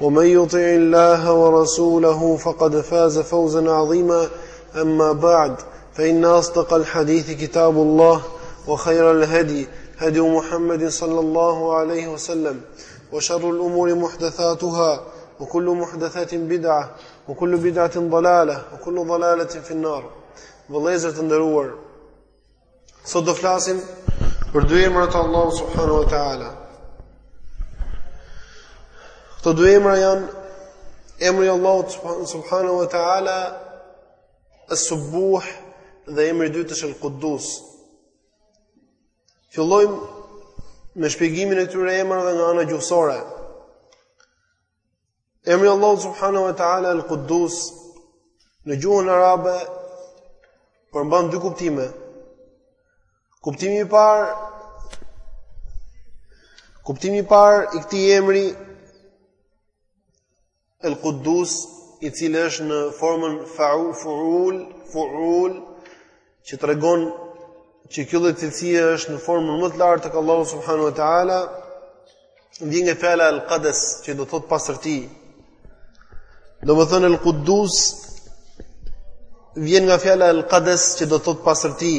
ومن يطع الله ورسوله فقد فاز فوزا عظيما أما بعد فإن أصدق الحديث كتاب الله وخير الهدي هدي محمد صلى الله عليه وسلم وشر الأمور محدثاتها وكل محدثات بدعة وكل بدعة ضلالة وكل ضلالة في النار vëllezër تندرور Sot do flasim për dy emra të Allahut subhanahu wa taala. Këto dy emra janë emri i Allahut subhanahu wa taala As-Subbuh dhe emri i dytë është Al-Quddus. Fillojmë me shpjegimin e këtyre emrave nga ana gjuhësore. Emri Allahu subhanahu wa taala El Quddus në gjuhën arabe përmban dy kuptime. Kuptimi i parë Kuptimi i parë i këtij emri El Quddus i cili është në formën fuul fuul që tregon që kjo lloj cilësie është në formën më të lartë tek Allahu subhanahu wa taala, vjen nga fjala al-qadas, që do thot pastërti. Domethënë al-quddus vjen nga fjala al-qadas, që do thot pastërti.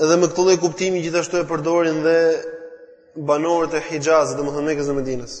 Edhe me këtë lloj kuptimi gjithashtu e përdorin dhe banorët e Hijazit, domethënë Mekës dhe Medinës.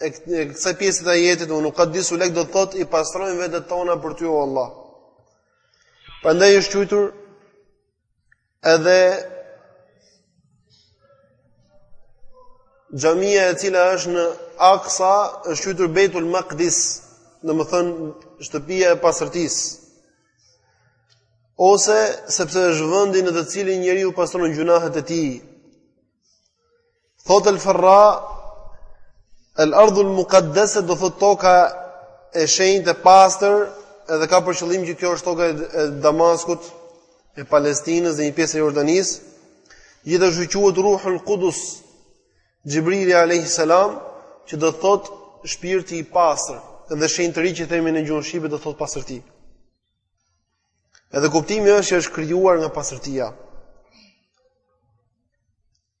e kësaj pjesë të ajetit ue nukaddisu lek do të thot i pastrojmë vetet tona për ty o Allah Prandaj është quajtur edhe xhamia e cila është në Aqsa është quajtur Beitul Maqdis, domethënë shtëpia e pastërtisë. Ose sepse është vendi në të cilin njeriu pastron gjynahet e tij. Thot El Farra, El Ardhu El Mukaddese do thot toka e shenjtë e pastër, edhe ka për qëllim që kjo është toka e Damaskut, e Palestinës dhe një pjesë e Jordanisë. Gjithashtu quhet Ruhul Qudus, Xhibrili alayhis salam, që do thot shpirti i pastër, dhe shenjtëri që themi në gjuhën shqipe do thot pastërti. Edhe kuptimi është që është krijuar nga pastërtia.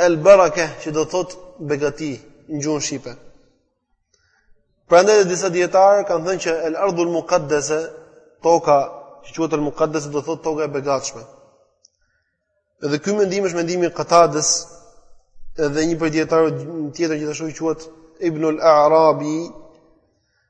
El Baraka, që do thot begati në gjuhën shqipe. Prandaj disa dietarë kanë thënë që El Ardhul Muqaddasa, toka që quhet El Muqaddasa do thot toka e begatshme. Edhe ky mendim është mendimi i Qatadës, edhe një prej dietarëve tjetër gjithashtu i quhet Ibnul Arabi,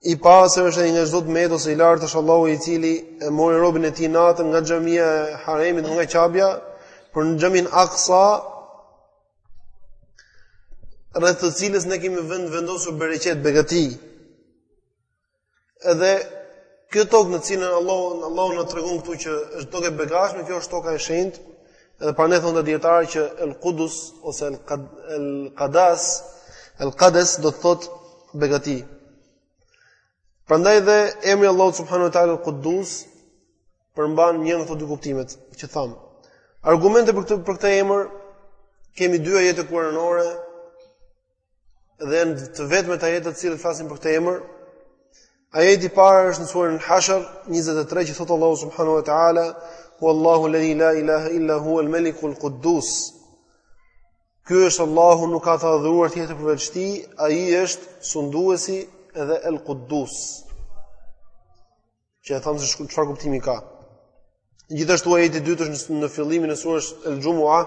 I pastër është nga çdo të metë ose i lartë është Allahu i cili e mori robin e tij natën nga xhamia e Haremit nga Qabja për në xhamin Aqsa rreth të cilës ne kemi vend vendosur bereqet begati. Edhe kjo tokë në të cilën Allahu Allahu na tregon këtu që është tokë e begatshme, kjo është toka e shenjtë, Edhe prandaj thonë dietarë që El Qudus ose El El Qadas, El Qades do të thotë begati. Prandaj dhe emri i Allahut subhanahu wa taala El Qudus përmban një nga këto dy kuptimet që tham. Argumente për këtë për këtë emër kemi dy ajete kuranore dhe janë të vetmet ajete të cilat flasin për këtë emër. Ajeti i parë është në surën Al-Hashr 23 që thotë Allahu subhanahu wa taala, "Huwallahu alladhi la ilaha illa huwa al-maliku al-quddus." Ky është Allahu, nuk ka të adhuruar tjetër përveç Tij, ai është sunduesi edhe al-quddus. Që e thamë se çfarë kuptimi ka. Gjithashtu ajeti i dytë është në fillimin e surës Al-Jumu'ah,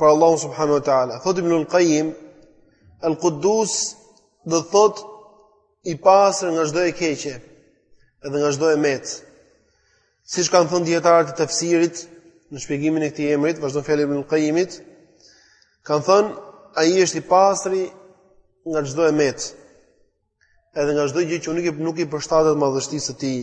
për Allahun subhanahu wa taala. Thot Ibn al-Qayyim, al-Quddus do thot i pastër nga çdo e keqe edhe nga çdo e met. Siç kanë thënë dietarët e tafsirit në shpjegimin e këtij emrit, vazhdon fjala e Ibn al-Qayyimit, kanë thënë ai është i pastri nga çdo e met. Edhe nga çdo gjë që nuk i nuk i përshtatet madhështisë së tij.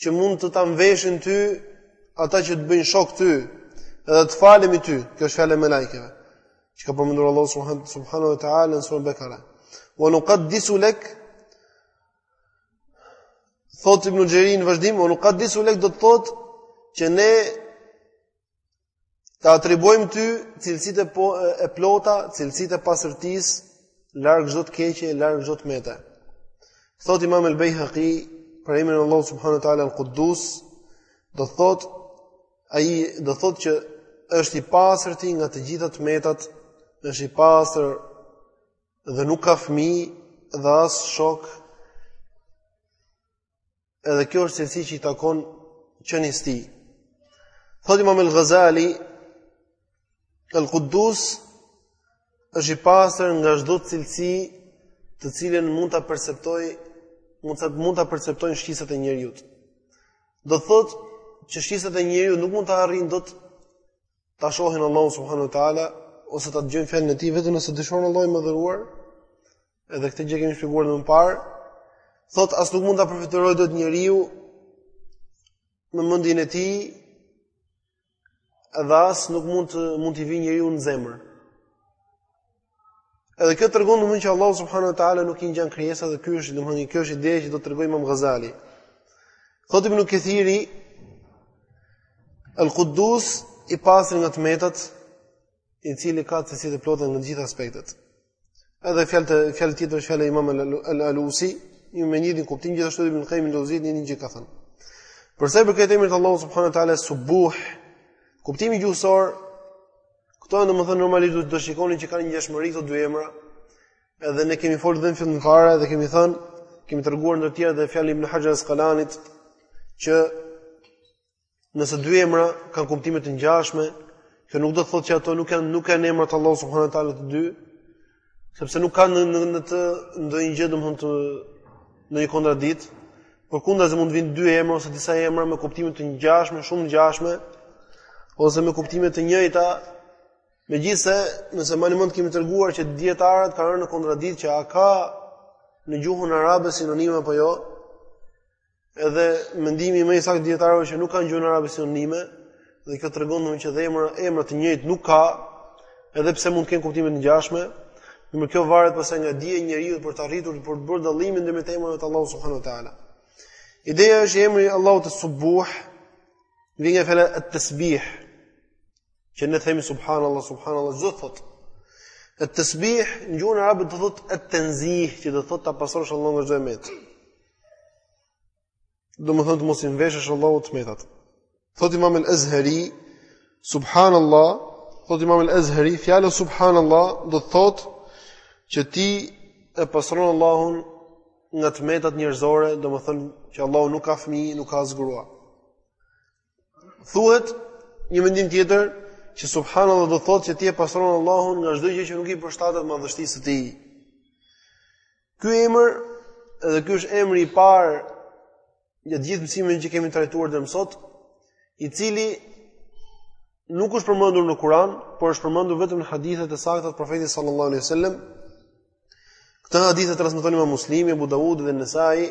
që mund të ta mveshin ty ata që të bëjnë shok ty edhe të falemi ty kjo është fjala e melaikeve që ka përmendur Allahu subhanahu wa taala në suren Bekara wa nuqaddisu lak thot ibn Jerir në vazhdim wa nuqaddisu lak do të thot që ne Ta atribuojmë ty cilësitë e, po, e plota, cilësitë e pastërtisë, larg çdo të keqe, larg çdo të mete. Thot imam el Bejhaqi, për emrin e Allahut subhanahu wa ta'ala el kudus, do thot, ai, do thot që është i pastri nga të gjitha të metat, është i pastër dhe nuk ka fmi dhe as shok Edhe kjo është cilësi që i takon qenies tij. Thotë Imam al-Ghazali, "Al-Quddus është i pastër nga çdo cilësi të cilën mund ta perceptoj, mund ta mund ta perceptojnë shqisat e njeriut." Do thotë që shqisat e njeriut nuk mund ta arrijnë dot ta shohin Allahun subhanahu wa taala ose ta dëgjojnë fjalën e tij vetëm nëse dëshiron Allahu i madhëruar, Edhe këtë gjë kemi shpjeguar më parë. Thot as nuk mund ta përfytyrojë dot njeriu me mendjen e tij dhe as nuk mund të mund t'i vijë njeriut në zemër. Edhe kjo tregon domethënë që Allahu subhanahu wa taala nuk i ngjan krijesave dhe ky është domethënë kjo është ideja që do të tregojë Imam Ghazali. Thotë Ibn Kathiri Al-Quddus i pastër nga të metat, i cili ka cilësitë e plota në të gjitha aspektet. Edhe fjalë tje fjalë tjetër është fjala e Imam al-Alusi, një me të njëjtin kuptim gjithashtu Ibn Qayyim al-Jawzi një gjë ka thënë. Për sa i përket emrit të Allahut subhanahu wa taala Subuh, kuptimi gjuhësor, këto domethënë normalisht do të shikoni që kanë ngjashmëri këto dy emra. Edhe ne kemi folur dhe në fillim fare dhe kemi thënë, kemi treguar ndër të tjera dhe fjalën e Ibn Hajar al-Asqalanit që Nëse dy emra kanë kuptime të ngjashme, kjo nuk do të thotë që ato nuk janë nuk janë emra të Allahut subhanahu wa taala të dy, sepse nuk ka në, në të ndonjë gjë domthon të ndonjë kontradikt. Përkundazi mund të vinë dy emra ose disa emra me kuptime të ngjashme, shumë të ngjashme ose me kuptime të njëjta. Megjithëse, nëse mbani mend e kemi treguar që dijetarët kanë rënë në kontradikt që a ka në gjuhën arabe sinonime apo jo, Edhe mendimi më i saktë i dijetarëve që nuk ka në gjuhën arabe sinonime, dhe kjo tregon domethënë që emra emra të njëjtë nuk ka, edhe pse mund të kenë kuptime të ngjashme, por kjo varet pastaj nga dija e njeriu për të arritur të për të bërë dallimin ndërmjet emrave të Allahut subhanuhu teala. Ideja është emri i Allahut Subuh, vjen nga fjala at-tasbih, që ne themi subhanallahu subhanallahu ç'do thot. At-tasbih në gjuhën arabe do thot at-tanzih, që do thot ta pastrosh Allahun nga çdo e metë. Domethënë të mos i mveshësh Allahut të metat. Thot Imam al-Azhari, subhanallah, thot Imam al-Azhari, fjala subhanallah do të thot që ti e pastron Allahun nga të metat njerëzore, domethënë që Allahu nuk ka fëmijë, nuk ka as grua. Thuhet një mendim tjetër që subhanallahu do thotë që ti e pastron Allahun nga çdo gjë që nuk i përshtatet madhështisë së tij. Ky emër, edhe ky është emri i parë gjatë gjithë mësimeve që kemi trajtuar deri më sot, i cili nuk është përmendur në Kur'an, por është përmendur vetëm në hadithet e sakta të profetit sallallahu alaihi wasallam. Këtë hadith e transmeton Imam Muslimi, Abu Dawudi dhe Nesai.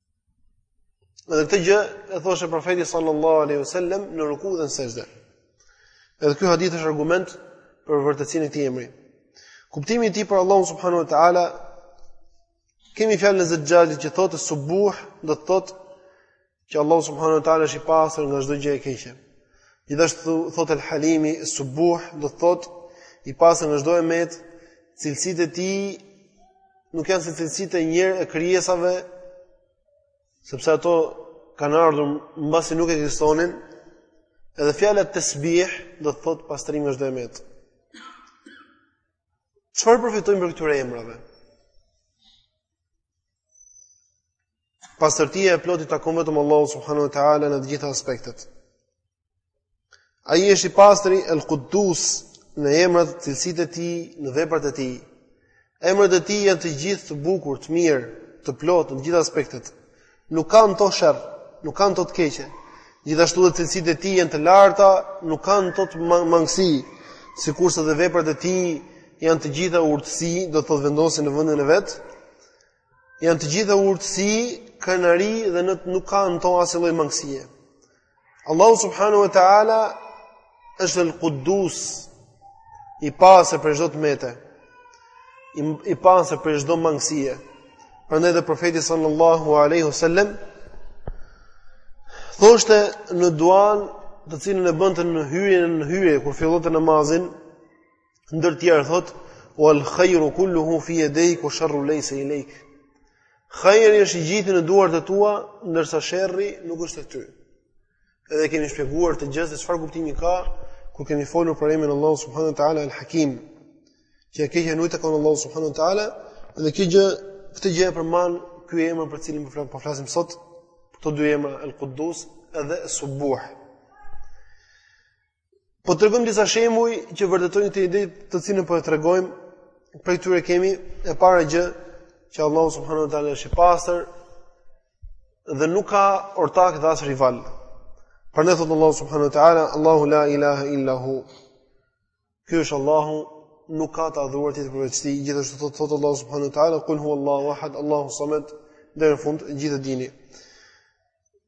Dhe këtë gjë e thoshte profeti sallallahu alaihi wasallam në ruku dhe në sexhde. Edhe ky hadith është argument për vërtetësinë e këtij emri. Kuptimi i tij për Allahun subhanahu wa taala kemi fjalën e Zexhaxhit që thotë subuh, do të thotë që Allahu subhanahu wa taala është i pastër nga çdo gjë e keqe. Gjithashtu thotë El Halimi subuh, do të thotë i pastër nga çdo e metë, cilësitë e tij nuk janë si cilësitë e njerë e krijesave, sepse ato kanë ardhur mbasi nuk ekzistonin. Edhe fjala tasbih do të thotë pastrim nga çdo e metë. Çfarë përfitojmë prej këtyre emrave? Pastërtia e plotë i takon vetëm Allahut subhanahu wa taala në të gjitha aspektet. Ai është i pastri El Quddus në emrat, cilësitë e tij, në veprat e tij. Emrat e tij janë të gjithë të bukur, të mirë, të plotë në të gjitha aspektet. Nuk ka në to sherr, nuk ka në to të keqe. Gjithashtu edhe cilësitë e tij janë të larta, nuk ka në to të mangësi, sikurse edhe veprat e tij janë të gjitha urtësi, do të thotë vendosen në vendin e vet. Janë të gjitha urtësi, krenari dhe në nuk ka në to asnjë lloj mangësie. Allahu subhanahu wa taala është el Quddus i pastër prej çdo të mete. I, i pastër prej çdo mangësie. Prandaj dhe profeti sallallahu alaihi wasallam thoshte në duan të cilën e bënte në hyrjen në hyrje kur fillonte namazin, Ndër të tjera thotë: "Wal khayru kulluhu fi yadayk wa sharru laysa ilayk." Hajri është i gjithi në duart e tua, ndërsa sherri nuk është te ty. Edhe kemi shpjeguar këtë gjë se çfarë kuptimi ka kur kemi folur për emrin Allah subhanahu wa taala al-Hakim. Që e keqja nuk i takon Allahut subhanahu wa taala, dhe kjo gjë, këtë gjë e përmban ky emër për të cilin po, po flasim sot, këto dy emra al-Quddus edhe Subuh. Po tregojmë disa shembuj që vërtetojnë këtë ide të cilën po e tregojmë, prej tyre kemi e para gjë që Allahu subhanahu wa taala është i pastër dhe nuk ka ortak dhe as rival. Prandaj thotë Allahu subhanahu wa taala, Allahu la ilaha illa hu. Ky është Allahu nuk ka të adhuruar tjetër përveç tij, gjithashtu thotë thotë Allahu subhanahu wa taala, kul huwa Allahu ahad, Allahu samed, deri në fund siç e dini.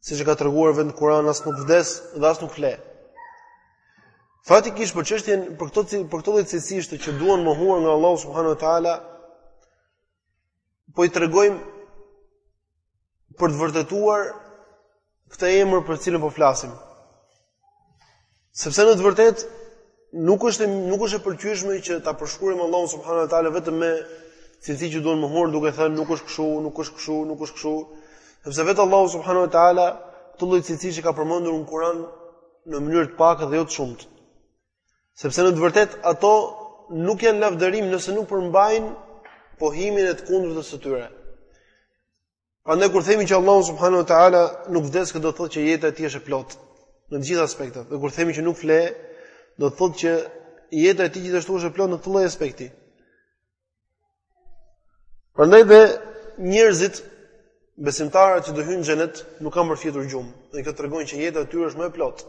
Siç e ka treguar vetë Kurani as nuk vdes dhe as nuk fle. Faktikisht për çështjen për këto për këto lloj cilësish që duhen mohuar nga Allahu subhanahu wa taala po i tregojmë për të vërtetuar këtë emër për të cilin po flasim. Sepse në të vërtetë nuk është nuk është e pëlqyeshme që ta përshkruajmë Allahun subhanuhu teala vetëm me cilësi që duhen mohuar duke thënë nuk është kështu, nuk është kështu, nuk është kështu, sepse vetë Allahu subhanuhu teala këto lloj cilësish i ka përmendur në Kur'an në mënyrë të pakë dhe jo të shumtë. Sepse në të vërtetë ato nuk janë lavdërim nëse nuk përmbajnë pohimin e të kundërtës së tyre. Prandaj kur themi që Allahu subhanahu wa taala nuk vdes, kjo do të thotë që jeta e tij është e plotë në të gjitha aspektet. Dhe kur themi që nuk fle, do të thotë që jeta e tij gjithashtu është e plotë në këtë lloj aspekti. Prandaj dhe njerëzit besimtarët që do hyjnë në xhenet nuk kanë për të fjetur gjumë. Dhe kjo tregon që jeta e tyre është më e plotë.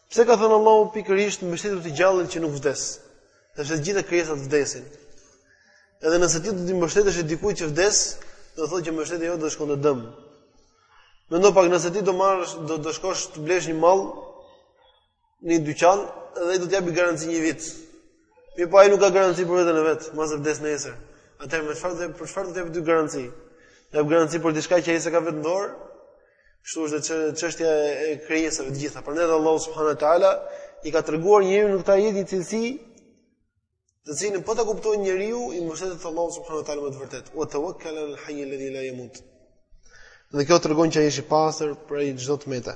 Pse ka thënë Allahu pikërisht mbështetju te i gjalli që nuk vdes? Sepse të gjitha krijesat vdesin. Edhe nëse ti do të mbështetesh te dikush që vdes, do thotë që mbështetja jote do të shkojë dëm. Mendo pak nëse ti do marrësh do të shkosh të blesh një mall në një dyqan dhe do të japi garanci një vit. Mirëpo ai nuk ka garanci për veten e vet, mbase vdes nesër. Atëherë me çfarë për çfarë do të japë ty garanci? Do japë garanci për diçka që ai s'e ka vetë në dorë, Kështu është dhe çështja e krijesave të gjitha. Prandaj Allahu subhanahu wa taala i ka treguar njeriut në këtë ajet një cilësi të cilën po ta kuptojë njeriu i mbështetet te Allahu subhanahu wa taala me të vërtetë. Wa tawakkal ala al hayy alladhi la yamut. Dhe kjo tregon që ai është i pastër prej çdo të mete.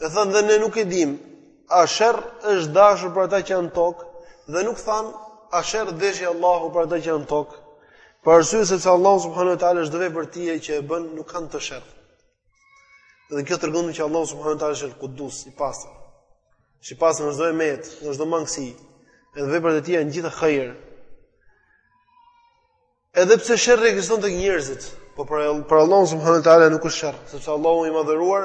E thanë dhe ne nuk e dimë, a sherr është dashur për ata që janë në tokë, dhe nuk thanë, a sherr deshi Allahu për ata që janë në tokë, për arsye sepse Allahu subhanahu wa taala edhe veprat e tij që e bënë nuk kanë sherr. Dhe kjo tregon që Allahu subhanahu wa taala është el Kudus, i pastër. Është i pastër nga çdo e metë, nga çdo mangësi, edhe veprat e tij janë të gjitha hajr, Edhe pse sherri ekziston tek njerëzit, po për Allahun subhanahu teala nuk është sherr, sepse Allahu i madhëruar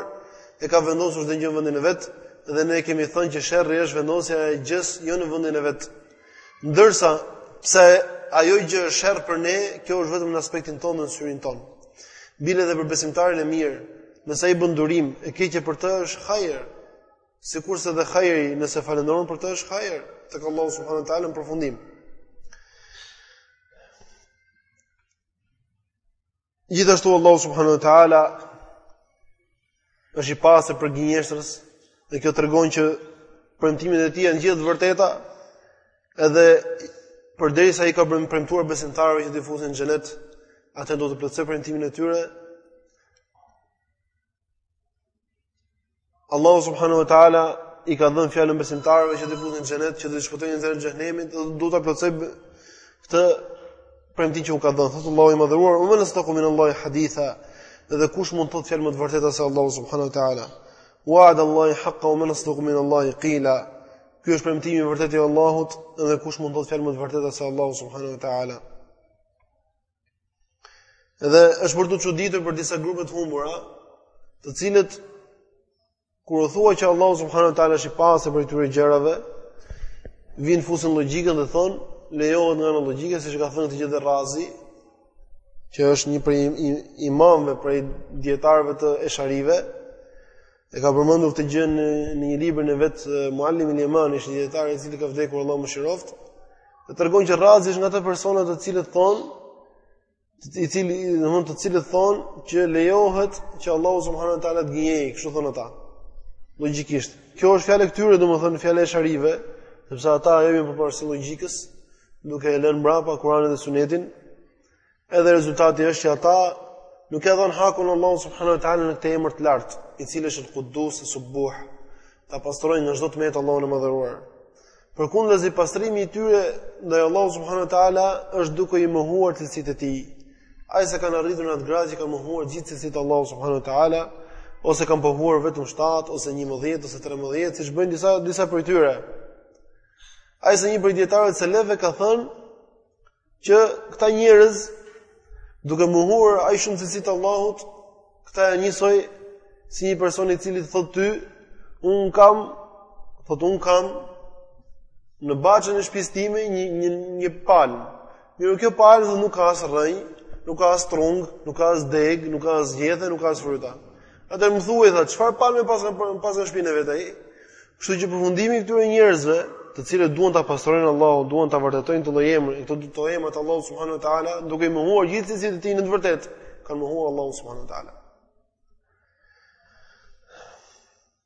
e ka vendosur çdo gjë në vendin e vet dhe ne kemi thënë që sherri është vendosja e gjësë jo në vendin e vet. Ndërsa pse ajo gjë është sherr për ne, kjo është vetëm në aspektin tonë dhe në syrin tonë. Bile edhe për besimtarin e mirë, nëse ai bën durim, e keqja për të është hajër, Sikurse dhe hajri, nëse falënderon për të është hajër tek Allahu subhanahu wa taala në përfundim. Gjithashtu Allahu subhanahu wa taala është i pastër prej gënjeshtrës dhe kjo tregon që premtimet e tij janë të gjitha të vërteta edhe përderisa i ka premtuar besimtarëve që do t'i fusë në xhenet atëherë do ta plotësojë premtimin e tyre Allahu subhanahu wa taala i ka dhënë fjalën besimtarëve që do t'i futë në xhenet, që do t'i shpëtojë nga xheneti i xhenemit, edhe do ta plotësojë këtë premtim që u ka dhënë. Thotë Allahu i madhëruar, "Wa man asdaqu min Allahi haditha." Dhe kush mund të thotë fjalë më të vërteta se Allahu subhanahu wa taala? Wa'ada Allahu haqqan wa man asdaqu min Allahi qila. Ky është premtimi i vërtetë i Allahut, dhe kush mund të thotë fjalë më të vërteta se Allahu subhanahu wa taala? Edhe është për t'u çuditur për disa grupe të humbura, të cilët kur u thua që Allahu subhanahu wa taala është i pastër prej këtyre gjërave, vijnë fusin logjikën dhe thonë, lejohet nga ana logjike siç ka thënë këtë gjë Er-Razi, që është një prej imamëve prej dijetarëve të esharive, E ka përmendur këtë gjë në në një librin e vet Muallimi el Jemani, është një dietar i cili ka vdekur Allahu mëshiroft. Dhe tregon që Rrazi është nga ato persona të cilët thon, i cili, domthonë të cilët thon që lejohet që Allahu subhanahu wa taala të gënjej, kështu thon ata. Logjikisht. Kjo është fjalë e këtyre, domthonë fjalë e esharive, sepse ata i japin përparësi logjikës, duke e lënë mbrapa Kur'anin dhe Sunetin. Edhe rezultati është që ata nuk ia dhan hakun Allahut subhanahu wa taala në këtë emër të lartë, i cili është al-Quddus, Subbuh, ta pastrojnë nga çdo të metë Allahun e madhëruar. Përkundrazi pastrimi i tyre ndaj Allahut subhanahu wa taala është duke i mohuar cilësitë e tij. Aq sa kanë arritur në atë gradë që kanë mohuar gjithë cilësitë e Allahut subhanahu wa taala, ose kanë pohuar vetëm 7 ose 11 ose 13, siç bëjnë disa disa prej tyre. Aq sa një prej dietarëve të selefëve ka thënë Që këta njerëz duke mohuar aq shumë cilësi të Allahut, këta janë njësoj si një person i cili thot ty, un kam, thot un kam në bahçen e shtëpisë time një një një palmë. Mirë, kjo palmë nuk ka as rrënjë, nuk ka as trung, nuk ka as deg, nuk ka as gjethe, nuk ka as fryta. Atë më thuaj tha, çfarë palme paska paska në shpinë e vet ai? Kështu që përfundimi i këtyre njerëzve, të cilët duan ta pastrojnë Allahun, duan ta vërtetojnë këtë lloj emri, këto dy emrat Allahu subhanahu wa taala, duke i mohuar gjithë cilësitë e tij në të vërtetë, kanë mohuar Allahun subhanahu wa taala.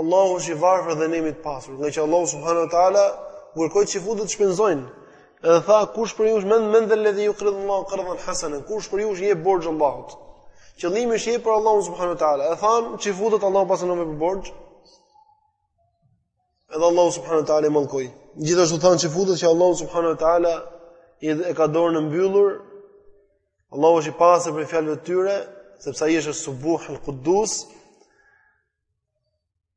Allahu është i varfër dhe ne jemi të pasur. Ngaqë Allahu subhanahu wa taala u kërkoi çifutët të shpenzojnë. Edhe tha kush prej jush men dha alladhi yuqridu Allaha qardan hasana, kush prej jush i jep borxh Allahut. Qëllimi është jep për Allahun subhanahu wa taala. E than çifutët Allahu paska nevojë për borxh. Edhe Allahu subhanahu wa taala i mallkoi. Gjithashtu than çifutët që Allahu subhanahu wa taala e ka dorën e mbyllur Allahu është i pastër prej fjalëve të tyre, sepse ai është subuh el qudus.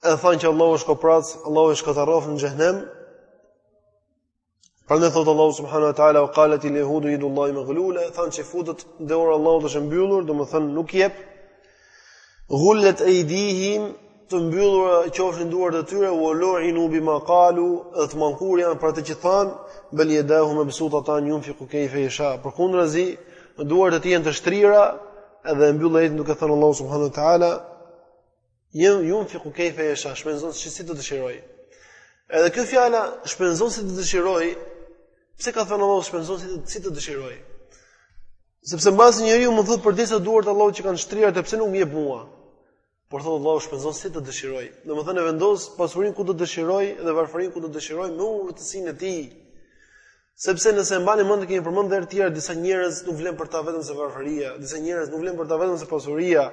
E thanë që Allahu është koprac, Allahu i shkatërroft në xhehenem. Prandaj thot Allahu subhanahu wa taala, "Wa qalat al yahudu yadullahi maghlula", thanë çifutët dora e Allahut është e mbyllur, domethënë nuk jep. Gullet ejdihim të mbyllura qofshin duart e tyre u lu'inu bima qalu dhe të mallkuar janë për atë që than bel yadahu mabsutatan yunfiqu kayfa yasha përkundrazi duart e tij janë të shtrira edhe mbyll ajetin duke thënë Allahu subhanahu wa taala yun yunfiqu kayfa yasha shpenzon si si të dëshiroj edhe kjo fjala shpenzon si të dëshiroj pse ka thënë Allahu shpenzon si të, si të dëshiroj Sepse mbase njeriu mund thot përderisa duart e Allahut qenkan të shtrira atë pse nuk më jep mua. Por thot Allahu shpenzon si të dëshirojë. Domethënë e vendos pasurinë ku të dëshirojë dhe varfërinë ku të dëshirojë me urtësinë e tij. Sepse nëse mbani mend e kemi përmend edhe të tjera disa njerëz nuk vlen për ta vetëm se varfëria, disa njerëz nuk vlen për ta vetëm se pasuria.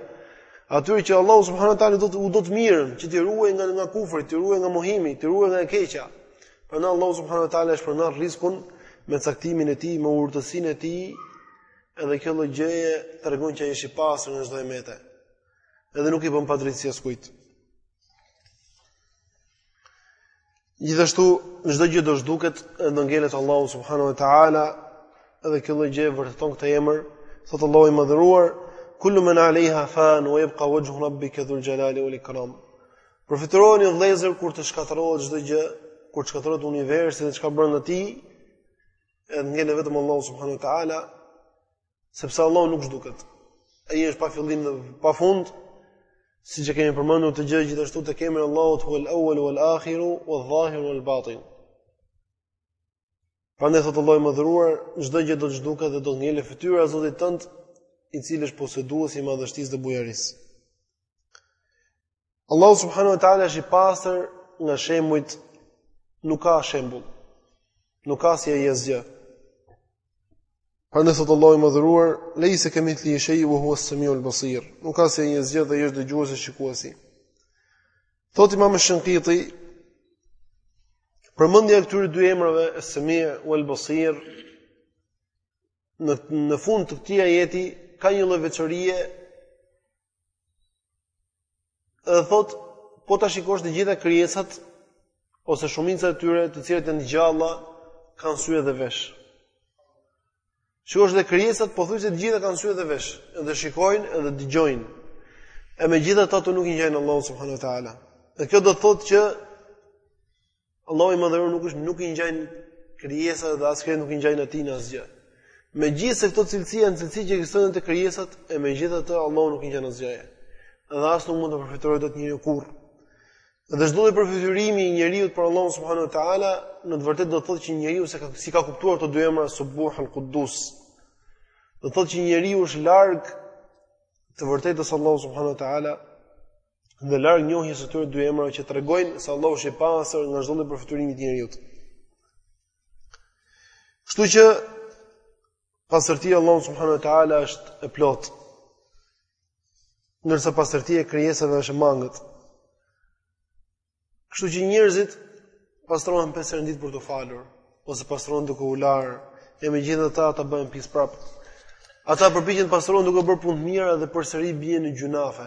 Atyre që Allahu subhanahu wa taala u do të mirën, që t'i ruajë nga nga kufri, t'i ruajë nga mohimi, t'i ruajë nga e keqja. Prandaj Allahu subhanahu wa taala e shpërndan rriskun me caktimin e tij, me urtësinë e tij, edhe kjo lloj gjëje tregon që ai është i pastër nga çdo e metë. Edhe nuk i bën padrejtësi askujt. Gjithashtu çdo gjë do zhduket dhe do ngelet Allahu subhanahu wa taala, edhe kjo lloj gjëje vërteton këtë emër, thot Allahu i madhëruar, kullu man alaiha fan wa yabqa wajhu rabbika dhul jalali wal ikram. Përfytyrojeni vëllezër kur të shkatërrohet çdo gjë, kur të shkatërrohet universi dhe ç'ka brenda tij, edhe ngelet vetëm Allahu subhanahu wa taala, sepse Allahu nuk zhduket. Ai është pa fillim dhe pa fund, siç e kemi përmendur te gjë gjithashtu tek emri i Allahut huwal awwal wal akhiru wadh dhahiru wal batin. Prandaj thotë Allahu i madhëruar, çdo gjë do të zhduket dhe do të ngelet fytyra e Zotit tënd, i cili është poseduesi i madhështisë dhe bujarisë. Allahu subhanahu wa taala është i pastër nga shembujt, nuk ka shembull. Nuk ka si ai asgjë. Prandaj thotë Allahu i madhëruar, "Leysa kamithli shay'un wa huwa as-sami'ul basir." Nuk ka si ai asgjë dhe ai është dëgjuesi shikuesi. Thotë imam Shënkiti, përmendja e këtyre dy emrave, es-Semi' uel-Besir, në, në fund të këtij ajeti, ka një lloj veçorie, edhe thotë, po të shikosh të gjitha krijesat, ose shumica e tyre të cilat janë të gjalla kanë sy edhe vesh. Shikosh dhe krijesat pothuajse të gjitha kanë sy dhe vesh, edhe shikojnë edhe dëgjojnë. E megjithatë ato nuk i ngjajnë Allahut subhanahu wa ta'ala. Dhe kjo do të thotë që Allahu i madhëruar nuk, është, nuk i ngjan krijesat dhe as krijesat nuk i ngjajnë atij në asgjë. Megjithëse këto cilësi janë cilësi që ekzistojnë te krijesat e megjithatë Allahu nuk i ngjan asgjëje. Dhe as nuk mund ta përfytyrojë dot njeriu kurrë. Dhe çdo lloj përfytyrimi i njeriut për Allahun subhanahu wa taala, në të vërtetë do të thotë që njeriu s'e ka s'i ka kuptuar këto dy emra Subbuhul Quddus. Do të thotë që njeriu është larg të vërtetës Allahu subhanahu wa taala dhe larg njohjes së këtyre dy emrave që tregojnë se Allahu është i pastër nga çdo lloj përfytyrimi i njeriut. Kështu që Pastërtia e Allahut subhanuhu teala është e plotë. Ndërsa pastërtia e krijesave është e mangët. Kështu që njerëzit pastrohen pesë herë në ditë për t'u falur ose pastrohen duke u larë, e megjithatë ata bëhen pis prap. Ata përpiqen të pastrohen duke bërë punë të mira dhe përsëri bien në gjynafe.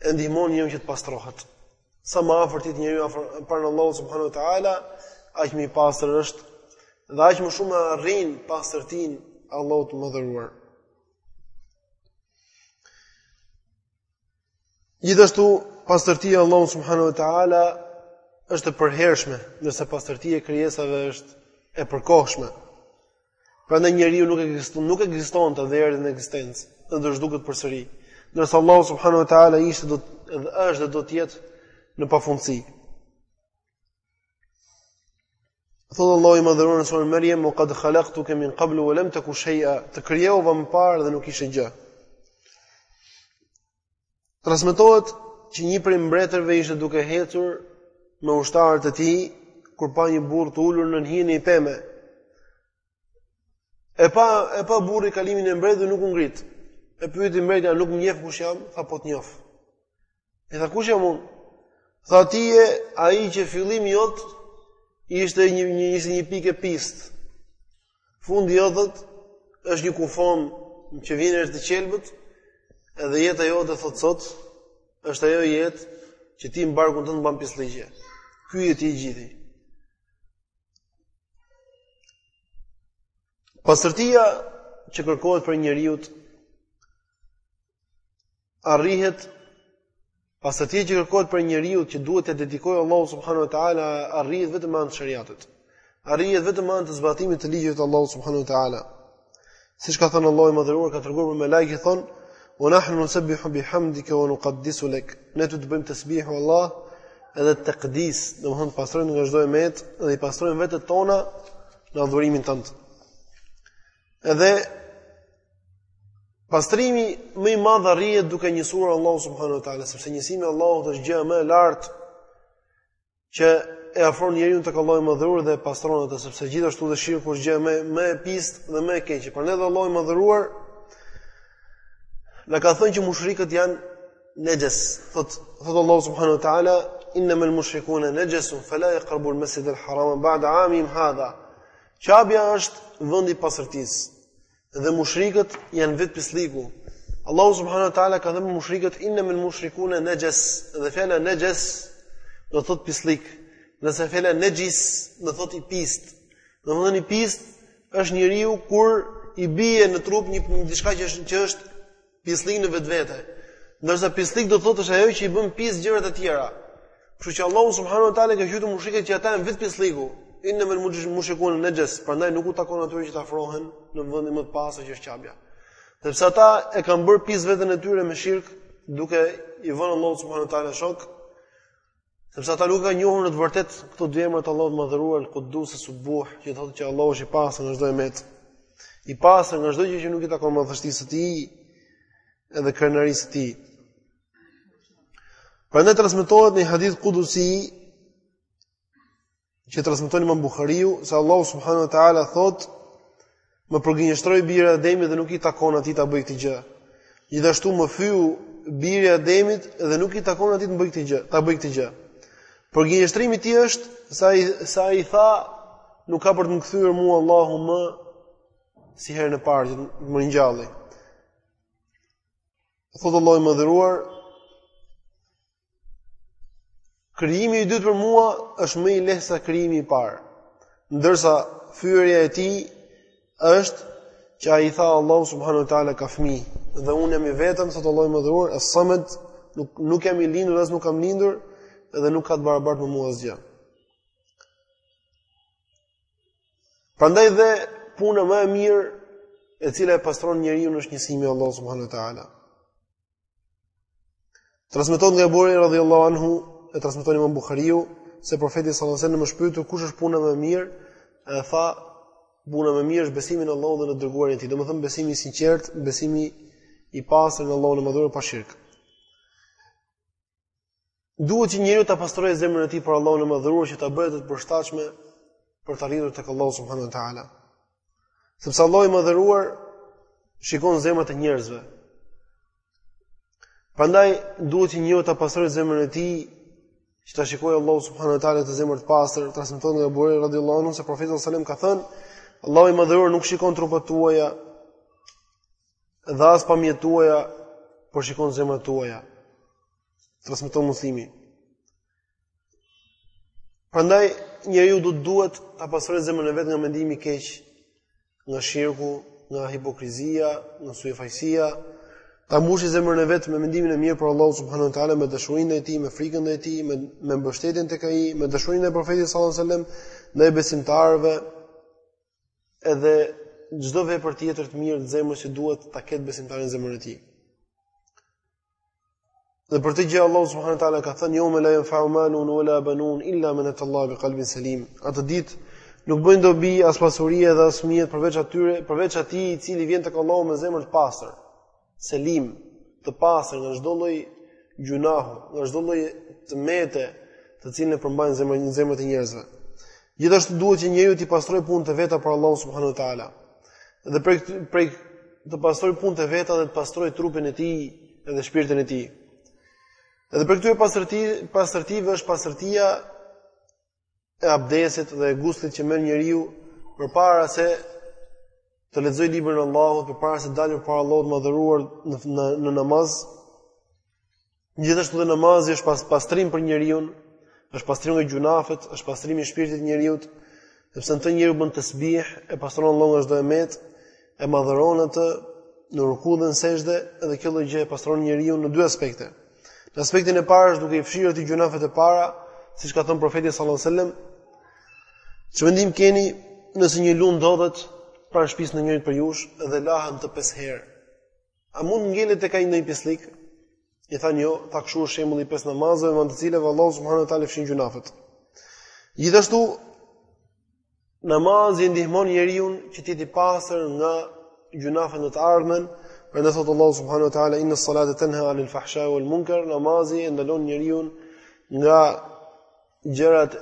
e ndihmon njeriun që të pastrohet. Sa më afër të jetë njeriu afër pranë Allahut subhanahu wa taala, aq më i pastër është dhe aq më shumë arrin pastërtinë e Allahut të madhëruar. Gjithashtu pastërtia e Allahut subhanahu wa taala është e përhershme, ndërsa pastërtia e krijesave është e përkohshme. Prandaj njeriu nuk ekziston, nuk ekzistonte dhe erdhi në ekzistencë, dhe do zhduket përsëri. Ndërsa Allahu subhanahu wa taala ishte dhe është dhe do të jetë në pafundësi. Thotë Allahu i madhëruar në suren Maryam, "Wa qad khalaqtuka min qablu wa lam taku shay'a." Të krijova më parë dhe nuk ishe gjë. Transmetohet që një prej mbretërve ishte duke ecur me ushtarët e tij kur pa një burrë të ulur nën hijen e një peme. E pa e pa burri kalimin e mbretit dhe nuk u ngrit. E pyeti mbreti, "A nuk më njeh kush jam?" Tha, "Po të njoh." I tha, "Kush jam unë?" Tha, "Ti je ai që fillimi jot ishte një një ishte një pikë e pistë." Fundi jot është një kufomë që vjen erë të qelbët, edhe jeta jote thot sot është ajo jetë që ti në barkun tënd mban pisllëqe. Ky je ti i gjithi. Pastërtia që kërkohet prej njeriut arrihet pastërtia që kërkohet prej njeriut që duhet t'ia dedikojë Allahut subhanahu wa taala arrihet vetëm me anë të sheriatit. Arrihet vetëm me anë të zbatimit të ligjeve të Allahut subhanahu wa taala. Siç ka thënë Allahu i madhëruar ka treguar për melaiket thonë wa nahnu nusabbihu bihamdika wa nuqaddisu lak. Ne të bëjmë tasbih o Allah edhe takdis, domethënë të pastrojmë nga çdo e metë dhe i pastrojmë vetet tona në adhurimin tënd. Edhe pastrimi më i madh arrihet duke e njësuar Allahun subhanahu wa taala, sepse njësimi i Allahut është gjëja më e lartë që e afron njeriun tek Allahu i Madhëruar dhe e pastron atë, sepse gjithashtu dhe shirku është gjëja më më e pistë dhe më e keqe. Prandaj dhe Allahu i Madhëruar na ka thënë që mushrikët janë nexhes. Thot thot Allahu subhanahu wa taala innamal mushrikuna najasun fala yaqrabu al-masjid al-haram ba'da 'amihim hadha Qabja është vendi i pastërtisë dhe mushrikët janë vetë pislliku. Allahu subhanahu wa taala ka thënë për mushrikët innamal mushrikuna najas dhe fjala najas do të thotë pisllik. Nëse fjala najis do të thotë i pist. Do të thotë i pist është njeriu kur i bie në trup një diçka që është Pisllik në vetvete. Ndërsa pisllik do të thotë është ajo që i bën pis gjërat e tjera. Kështu që Allahu subhanahu wa taala i ka quajtur mushrikët që ata janë vetë pislliku. Innamal mushrikuna najas, prandaj nuk u takon atyre që të afrohen në vendin më të pastër që është Qabja. Sepse ata e kanë bërë pis veten e tyre me shirk, duke i vënë Allahut subhanahu wa taala shok. Sepse ata nuk i kanë njohur në të vërtetë këto dy emra të Allahut të Madhëruar, Quddus e Subuh, që do të thotë që Allahu është i pastër nga çdo e metë. I pastër nga çdo gjë që nuk i takon madhështisë së tij edhe krenarisë së tij. Prandaj transmetohet në një hadith Qudusi që transmeton Imam Buhariu se Allahu subhanahu wa taala thotë më përgënjeshtroi biri i Ademit dhe nuk i takon atij ta bëjë këtë gjë. Gjithashtu më fyu biri i Ademit dhe nuk i takon atij ta bëjë këtë gjë. Përgënjeshtrimi i tij është se ai tha nuk ka për të më kthyer mua Allahu si herën e parë që më ngjalli. Thotë Allahu i Madhëruar Krijimi i dytë për mua është më i lehtë sesa krijimi i parë. Ndërsa fyerja e tij është që ai tha Allahu subhanahu wa taala ka fëmijë dhe unë jam i vetëm thotë Allahu i Madhëruar, es-Samed nuk nuk jam i lindur as nuk kam lindur dhe nuk ka të barabartë me mua asgjë. Prandaj dhe puna më e mirë e cila e pastron njeriun është njësimi i Allahut subhanahu wa taala. Transmetohet nga Abu Hurejra radhiyallahu anhu, e transmeton Imam Buhariu se profeti sallallahu alajhi wasallam është pyetur kush është puna më e mirë, dhe tha puna më e mirë është besimi në Allahun dhe në të dërguarin e tij. Domethënë besimi i sinqertë, besimi i pastër në Allahun e Madhëruar pa shirk. Duhet që njeriu ta pastrojë zemrën e tij për Allahun e Madhëruar që ta bëjë atë të përshtatshme për të arritur tek Allahu subhanahu wa taala. Sepse Allahu i Madhëruar shikon zemrat e njerëzve. Prandaj duhet që njeriu ta pastrojë zemrën e tij që ta shikojë Allahu subhanahu wa taala këtë zemër të pastër, transmetohet nga Abu Hurejra radhiyallahu anhu se profeti sallallahu alajhi wasallam ka thënë Allahu i Madhëruar nuk shikon trupat tuaja, Dhe as pamjet tuaja por shikon zemrat tuaja. Transmeton Muslimi. Prandaj njeriu do të duhet ta pastrojë zemrën e vet nga mendimi i keq, nga shirku, nga hipokrizia, nga dyfytyrësia, ta mbushë zemrën e vet me mendimin e mirë për Allahun subhanuhu teala, me dashurinë ndaj tij, me frikën ndaj tij, me me mbështetjen tek ai, me dashurinë ndaj profetit sallallahu alajhi wasallam, ndaj besimtarëve, edhe çdo vepër tjetër të mirë të zemrës që duhet ta ketë besimtari në zemrën e tij. Dhe për këtë gjë Allahu subhanahu wa taala ka thënë yawma la yanfa'u malun wala banun illa man atallaha biqalbin salim. Atë ditë nuk bëjnë dobi as pasuria dhe as fëmijët përveç atyre, përveç atij i cili vjen tek Allahu me zemër të pastër. Selim, të pastër nga çdo lloj gjunahu, nga çdo lloj të mete, të cilën e përmbajnë zemrat e zemrat e njerëzve. Gjithashtu duhet që njeriu të pastrojë punët e veta për Allahun subhanuhu teala. Dhe prej prej të pastrojë punët e veta dhe të pastrojë trupin e tij dhe shpirtin e tij. Edhe prej këtyre pastërti, pastërtive është pastërtia e abdesit dhe e guslit që merr njeriu përpara se të lexojë librin e Allahut, përpara se të dalë para Allahut të madhëruar në, në në namaz. Gjithashtu dhe namazi është pas pastrim për njeriun, është pastrim nga gjunafet, është pastrim i shpirtit të njeriut, sepse në të njeriu bën tasbih e pastron Allahun nga çdo e metë. e madhëron atë në ruku dhe në sejdë dhe kjo lloj gjë e pastron njeriun në dy aspekte. Në aspektin e parë është duke i fshirë atij gjunafet e para, siç ka thënë profeti sallallahu alajhi wasallam, ç'mendim keni nëse një lumë ndodhet para shtëpisë së njërit prej jush dhe lahet në të pesë herë. A mund ngelet tek ai ndonjë pisllëk? I thanë jo, tha kështu është shembulli i pesë namazeve me të cilat Allahu subhanahu wa taala fshin gjunafet. Gjithashtu namazi ndihmon njeriun që të jetë i pastër nga gjunafet në të ardhmen, prandaj thot Allahu subhanahu wa taala inna salata tanha 'anil fahsha'i wal munkar, namazi e ndalon njeriun nga gjërat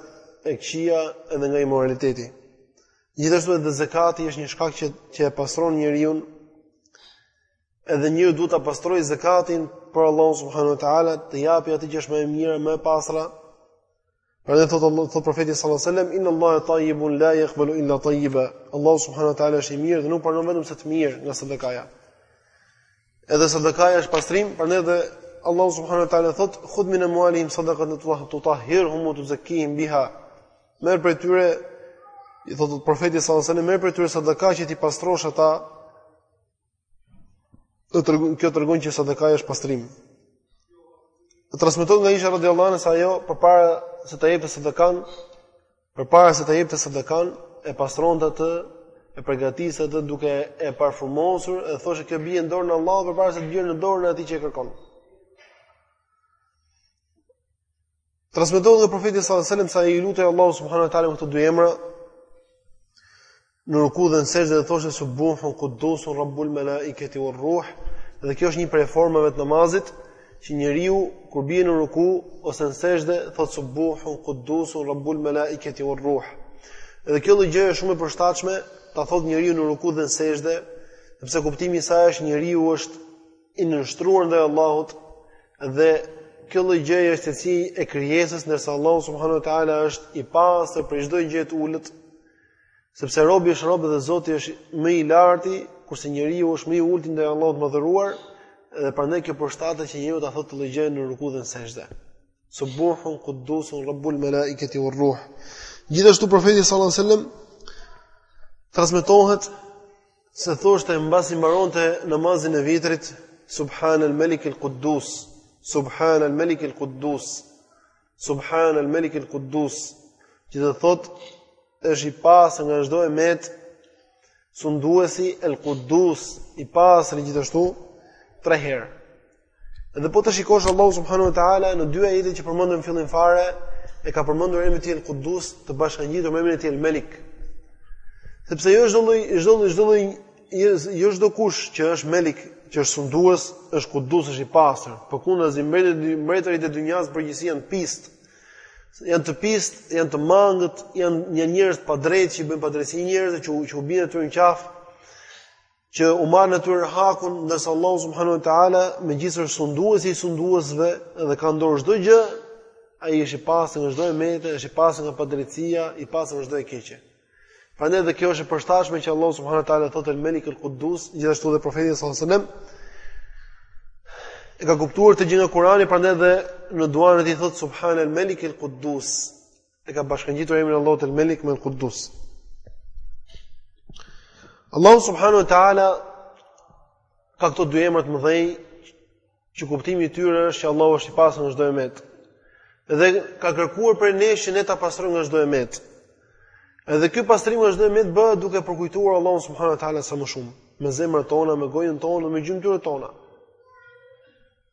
e këqija edhe nga imoraliteti. Gjithashtu edhe zakati është një shkak që që e pastron njeriun Edhe njeriu duhet ta pastrojë zakatin për Allahun subhanuhu teala, të japi atë që është më e mirë, më e pastra. Prandaj thotë Allah, thotë profeti sallallahu alajhi wasallam, inna Allaha tayyibun la yaqbalu illa tayyiba. Allahu subhanuhu teala është i mirë dhe nuk pranon vetëm se të mirë nga sadakaja. Edhe sadakaja është pastrim, prandaj dhe Allahu subhanuhu teala thotë, khudh min amwalihim sadaqatan tutahhirhum wa tuzakkihim biha. Merr prej tyre i thotë profetit sallallahu alajhi wasallam, merr prej tyre sadaka që t'i pastrosh ata Kjo tregon që sadaka është pastrim. Transmetohet nga Aisha radhiyallahu anha se ajo përpara se ta jepte sadakan, përpara se ta jepte sadakan, e pastronte atë, e përgatiste atë duke e parfumosur, e thoshte kjo bie në dorën e Allahut përpara se të bjerë në dorën e atij që e kërkon. Transmetohet nga profeti sallallahu alajhi wasallam se ai i lutej Allahut subhanahu wa taala me këto dy emra në ruku dhe në sexhde dhe thoshte subuhun qudusun rabbul malaikati war ruh dhe kjo është një prej formave të namazit që njeriu kur bie në ruku ose në sexhde thot subuhun qudusun rabbul malaikati war ruh dhe kjo lloj gjëje është shumë e përshtatshme ta thot njeriu në ruku dhe në sexhde sepse kuptimi i saj është njeriu është i nënshtruar ndaj Allahut dhe kjo lloj gjëje është cilësi e krijesës ndërsa Allahu subhanahu wa taala është i pastër prej çdo gjëje të ulët sepse robi është rob dhe Zoti është më i larti kurse njeriu është më i ulti ndaj Allahut të madhëruar dhe prandaj kjo përshtatet që njeriu ta thotë këtë lloj gjëje në ruku dhe në sexhde subuhun quddusun rabbul malaikati war ruh gjithashtu profeti sallallahu alajhi wasallam transmetohet Se thoshte mbasi mbaronte namazin e vitrit, Subhan al-Malik al-Quddus, Subhan al-Malik al-Quddus, Subhan al-Malik al-Quddus, që do thot është i pastër nga çdo e met sunduesi al-Quddus, i pastri gjithashtu tre herë. Edhe po ta shikosh Allahu subhanahu wa taala në dy ajete që përmendëm në fillim fare, e ka përmendur emrin e tij Al-Quddus të bashkangjitur me emrin e tij Al-Malik. Sepse jo çdo lloj çdo lloj çdo lloj jo çdo kush që është Malik, që është sundues, është Quddus, është i pastër. Përkundrazi mbretët e mbretërit e dynjas në përgjithësi janë pist. Janë të pist, janë të mangët, janë njerëz të padrejtë që u bëjnë padrejtësi njerëzve që që u bien atyre në qafë. që u marrin atyre hakun ndërsa Allahu subhanahu wa taala megjithëse është sunduesi i sunduesve dhe ka ndorë çdo gjë, ai është i pastër nga çdo e metë, është i pastër nga padrejtësia, i pastër nga çdo e keqe. Prandaj edhe kjo është e përshtatshme që Allahu subhanahu wa taala thotë el Malik el Quddus, gjithashtu edhe profeti sallallahu alajhi wasallam e ka kuptuar këtë gjë nga Kurani, prandaj edhe në duan e tij thotë subhanal Malik el Quddus, e ka bashkangjitur emrin e Allahut El Melik me El Kudus. Allahu subhanahu wa taala ka këto dy emra të mëdhenj që kuptimi i tyre është që Allahu është i pastër nga çdo e metë. Dhe ka kërkuar prej nesh që ne ta pastrojmë nga çdo e metë. Edhe ky pastrim nga çdo e metë bëhet duke përkujtuar Allahun subhanahu wa taala sa më shumë, me zemrat tona, me gojën tonë, me gjymtyrët tona.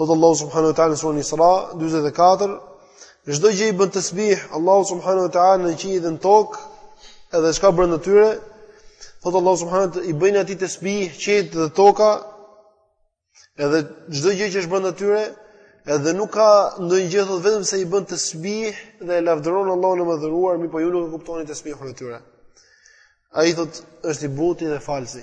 Thotë Allahu subhanahu wa taala në surën Isra 44, çdo gjë i bën tasbih Allahu subhanahu wa taala në qiell dhe në tokë, edhe çka brenda tyre, thotë Allahu subhanahu wa taala i bëjnë atij tasbih qiejt dhe toka, edhe çdo gjë që është brenda tyre, edhe nuk ka ndonjë gjë thotë vetëm se i bën tasbih dhe e lavdëron Allahun e madhëruar, mirëpo ju nuk e kuptoni tasbihun e tyre. Ai thotë është i buti dhe falsi.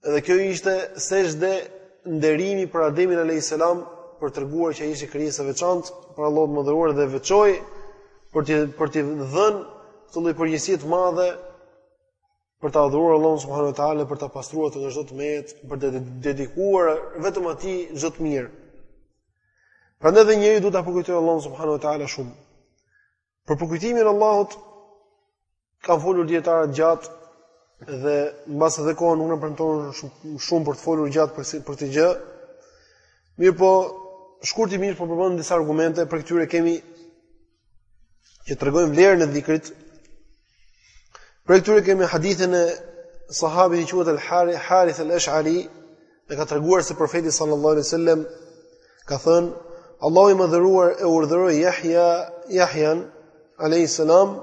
Edhe kjo ishte sexhde nderimi për Ademin alayhis salam për treguar që ai ishte krijesë e veçantë prej Allahut të madhëruar dhe e veçoi për të për të dhënë këtë lloj përgjegjësie të madhe për ta adhuruar Allahun subhanuhu teala për ta pastruar atë nga çdo të metë për t'i dedikuar vetëm atij çdo të mirë. Prandaj dhe njeriu duhet ta përkujtojë Allahun subhanuhu teala shumë. Për përkujtimin e Allahut kanë folur dietarët gjatë dhe mbase edhe koha nuk na premton shumë shumë për të folur gjatë për për këtë gjë. Mirëpo, shkurtimisht po përmend disa argumente prej këtyre kemi që tregojnë vlerën e dhikrit Prej tyre kemi hadithin e sahabit që quhet El Hari Harith El Ash'ari, na ka treguar se profeti sallallahu alaihi wasallam ka thënë, Allahu i madhëruar e urdhëroi Yahya Yahyan alayhi salam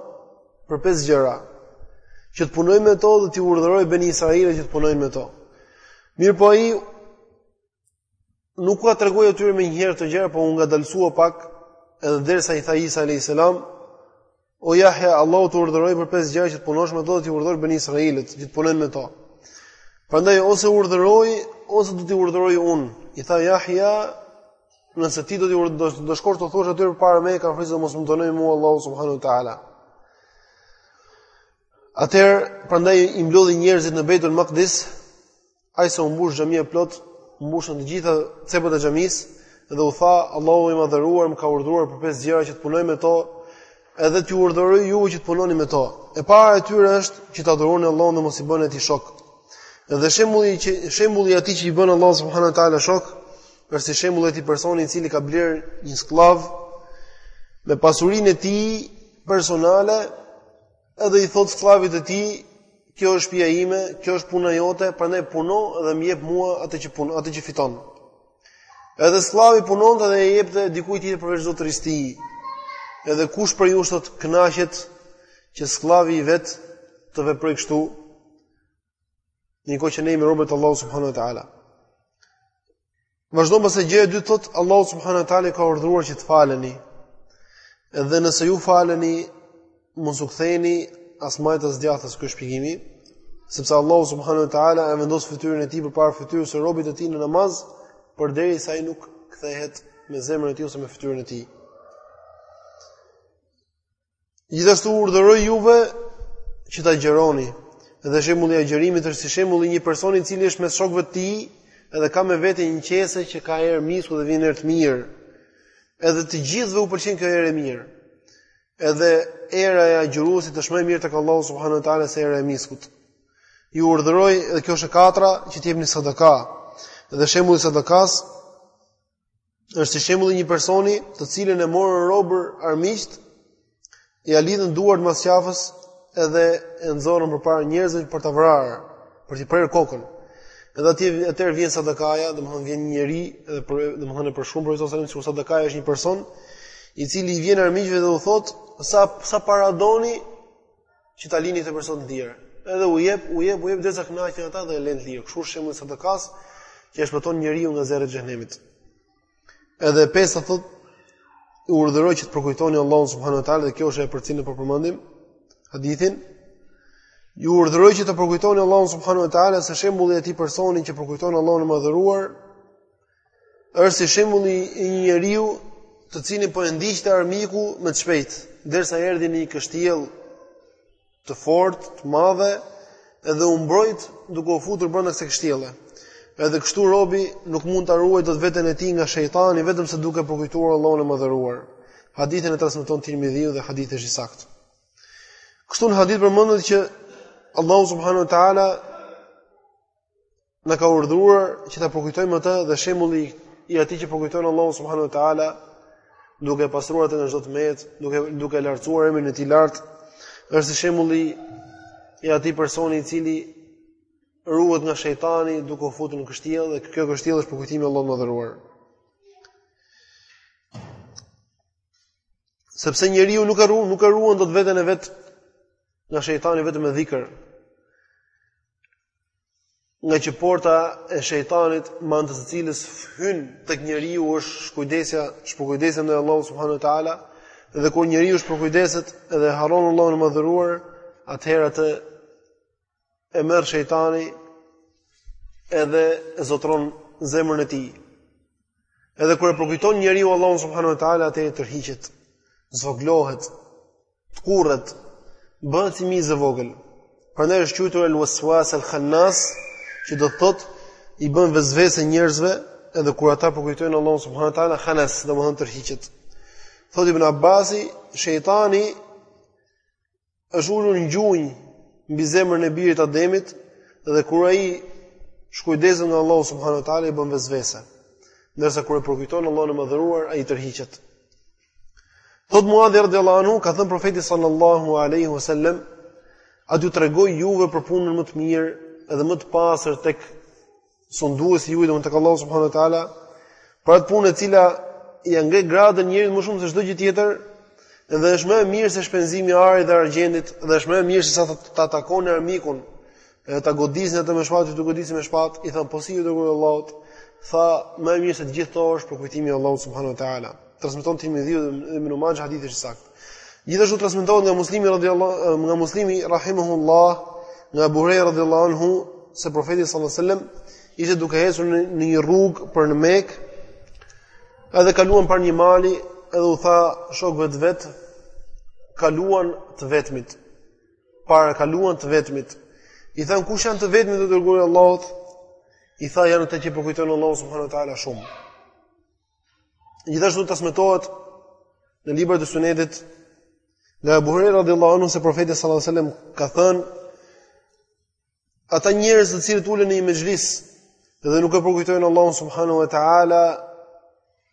për pesë gjëra që të punojë me to dhe t'i urdhërojë beni Israilët që të punojnë me to. Mirëpo ai nuk ia tregoi atyre menjëherë ato gjëra, por u ngadalsua pak edhe derisa i tha Isa alayhis salam, o Yahya, Allahu të urdhëroi për pesë gjëra që të punosh me to dhe të urdhërosh beni Israilët që të punojnë me to. Prandaj ose urdhëroji ose do t'i urdhëroj unë. I tha Yahya, nëse ti do t'i urdhërosh do, do shkosh t'u thuash atyre përpara meje kam frikë se mos më dënon mua Allahu subhanahu wa taala. Atëherë, prandaj i mblodhi njerëzit në Beitul Maqdis, Aq sa u mbush xhamia plot, u mbushën të gjitha cepat e xhamisë dhe u tha Allahu i madhëruar më ka urdhëruar për pesë gjëra që të punoj me to, edhe t'ju urdhëroj ju që të punoni me to. E para e tyre është që ta adhuroni Allahun dhe mos i bëni atij shok. Dhe shembulli që shembulli i atij që i bën Allahut subhanahu wa taala shok, është si shembulli i personit i cili ka blerë një skllav me pasurinë e tij personale Edhe i thotë skllavit të tij, kjo është shtëpia ime, kjo është puna jote, prandaj puno dhe më jep mua atë që punon, atë që fiton. Edhe skllavi punonte dhe e jepte dikujt tjetër përveç zotërisë tij. Edhe kush prej jush thotë kënaqet që skllavi i vet të veprojë kështu, Një kohë që ne jemi robët Allahu subhanahu wa taala. Vazhdon pastaj gjëja e dytë thot Allahu subhanahu wa taala ka urdhëruar që të faleni. Dhe nëse ju faleni, mos u ktheni as majtas as djathtas ky shpjegimi, sepse Allahu subhanahu wa taala e vendos fytyrën e tij përpara fytyrës së robit të tij në namaz, përderisa ai nuk kthehet me zemrën e tij ose me fytyrën e tij. Gjithashtu u urdhëroj juve që të agjëroni. Dhe shembulli i agjërimit është si shembulli i një personi i cili është mes shokëve të tij dhe ka me vete një qese që ka erë misku dhe vjen erë të mirë. Edhe të gjithëve u pëlqen kjo erë e mirë. Edhe era e agjëruesit është më e mirë tek Allahu subhanahu wa taala se era e miskut. Ju urdhëroj dhe kjo është e katra që të jepni sadaka. Dhe shembulli i sadakas është si shembulli një personi të cilin e morën robër armiqt, ia lidhën duart mas qafës edhe e nxorën përpara njerëzve për ta vrarë, për t'i prerë kokën. Edhe aty atëherë vjen sadakaja, domethënë vjen një njeri, edhe për domethënë për shumë profesor sallallahu alajhi sadakaja është një person i cili i vjen armiqve dhe u thot sa sa para doni që ta lini këtë person të lirë. Edhe u jep, u jep, u jep derisa kënaqen ata dhe e lënë të lirë. Kështu është shembulli i sadakas që e shpëton njeriun nga zjarri i xhehenemit. Edhe e pesta thot ju urdhëroj që të përkujtoni Allahun subhanuhu teala dhe kjo është për çfarë e përmendëm hadithin. Ju urdhëroj që të përkujtoni Allahun subhanuhu teala se shembulli i atij personi që përkujton Allahun e madhëruar Është si shembulli i një njeriu të cilin po e ndiqte armiku me të shpejt, derisa erdhi në një kështjell të fortë, të madhe, edhe u mbrojt duke u futur brenda kësaj kështjelle. Edhe kështu robi nuk mund ta ruajë dot veten e tij nga shejtani vetëm se duke përkujtuar Allahun e Madhëruar. Hadithin e transmeton Tirmidhiu dhe hadithi është i saktë. Kështu në hadith përmendet që Allahu subhanahu wa taala na ka urdhëruar që ta përkujtojmë atë dhe shembulli i atij që përkujton Allahun subhanahu wa taala duke pastruar atë nga çdo të mete, duke duke lartësuar emrin e tij lart, është si shembulli i atij personi i cili ruhet nga shejtani duke u futur në kështjellë dhe kjo kështjellë është përkujtimi i Allahut të madhëruar. Sepse njeriu nuk e ruan, nuk e ruan dot veten e vet nga shejtani vetëm me dhikr, ngaqë porta e shejtanit me anë të së cilës hyn tek njeriu është shkujdesja, shpërkujdesja ndaj Allahut subhanuhu teala dhe kur njeriu shpërkujdeset dhe harron Allahun e madhëruar, atëherë atë e merr shejtani edhe e zotron zemrën e tij. Edhe kur e përkujton njeriu Allahun subhanuhu teala, atëherë ai tërhiqet, zvogëlohet, Tkurret bëhet si mizë e vogël. Prandaj është quajtur al-waswas al-khannas, që do të thotë i bën vezvese njerëzve, edhe kur ata përkujtojnë Allahun subhanahu wa taala, khanas, domethënë tërhiqet. Thotë Ibn Abbasi, shejtani është ulur në gjunjë mbi zemrën e birit Ademit dhe kur ai shkujdeset nga Allahu subhanahu wa taala i bën vezvese. Ndërsa kur e përkujton Allahun e madhëruar, ai tërhiqet. Thotë Muadhi radhiyallahu anhu ka thënë profeti sallallahu alaihi wasallam a t'ju tregoj juve për punën më të mirë dhe më të pastër tek sunduesi juaj domethënë tek Allahu subhanahu wa taala për atë punë e cila ia ngre gradën njeriut më shumë se çdo gjë tjetër dhe është më e mirë se shpenzimi i arit dhe argjendit dhe është më e mirë se sa ta takoni armikun Edhe ta godisni atë me shpatë, ju të godisin me shpatë, i thanë, po si jo i dërguar i Allahut, tha, më e mirë se të gjithë to është përkujtimi i Allahut, subhanahu wa ta'ala. Transmeton Tirmidhiu dhe Ibnu Maxhe, hadithi është i saktë. Gjithashtu transmetohet nga muslimi, nga muslimi, rahimahullah, nga Abu Huraira, radhjallahu anhu, se profeti sallallahu alaihi wasallam ishte duke ecur në një rrugë për në Mekë, edhe kaluan pranë një mali, edhe u tha shokëve të vet, kaluan të vetmit. para kaluan të vetmit. I thanë kush janë të vetmit o i dërguar i Allahut? I tha janë ata që përkujtojnë Allahun subhanahu wa taala shumë. Gjithashtu transmetohet në librat e Sunetit nga Abu Huraira radhiyallahu anhu se profeti sallallahu alajhi wasallam ka thënë ata njerëz të cilët ulen në një mexhlis dhe nuk e përkujtojnë Allahun subhanahu wa taala